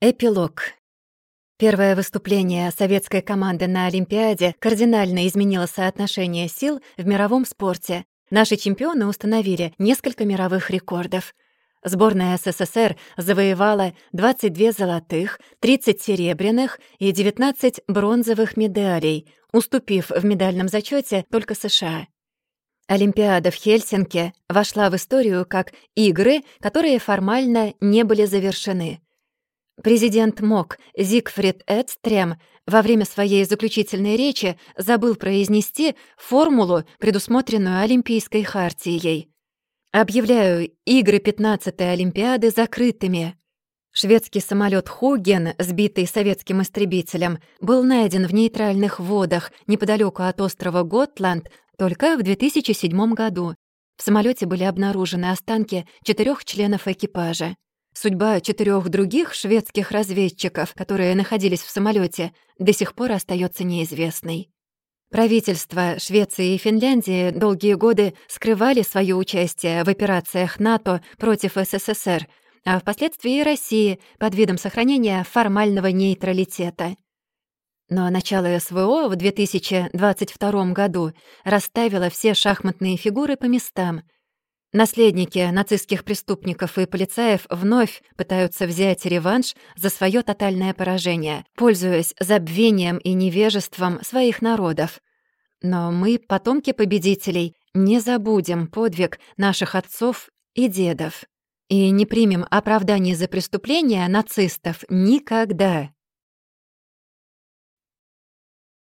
Эпилог. Первое выступление советской команды на Олимпиаде кардинально изменило соотношение сил в мировом спорте. Наши чемпионы установили несколько мировых рекордов. Сборная СССР завоевала 22 золотых, 30 серебряных и 19 бронзовых медалей, уступив в медальном зачете только США. Олимпиада в Хельсинки вошла в историю как игры, которые формально не были завершены — Президент МОК Зигфрид Эдстрем во время своей заключительной речи забыл произнести формулу, предусмотренную Олимпийской хартией. «Объявляю игры 15-й Олимпиады закрытыми». Шведский самолет «Хуген», сбитый советским истребителем, был найден в нейтральных водах неподалеку от острова Готланд только в 2007 году. В самолете были обнаружены останки четырех членов экипажа. Судьба четырех других шведских разведчиков, которые находились в самолете, до сих пор остается неизвестной. Правительства Швеции и Финляндии долгие годы скрывали свое участие в операциях НАТО против СССР, а впоследствии и России под видом сохранения формального нейтралитета. Но начало СВО в 2022 году расставило все шахматные фигуры по местам — Наследники нацистских преступников и полицаев вновь пытаются взять реванш за свое тотальное поражение, пользуясь забвением и невежеством своих народов. Но мы, потомки победителей, не забудем подвиг наших отцов и дедов и не примем оправданий за преступления нацистов никогда.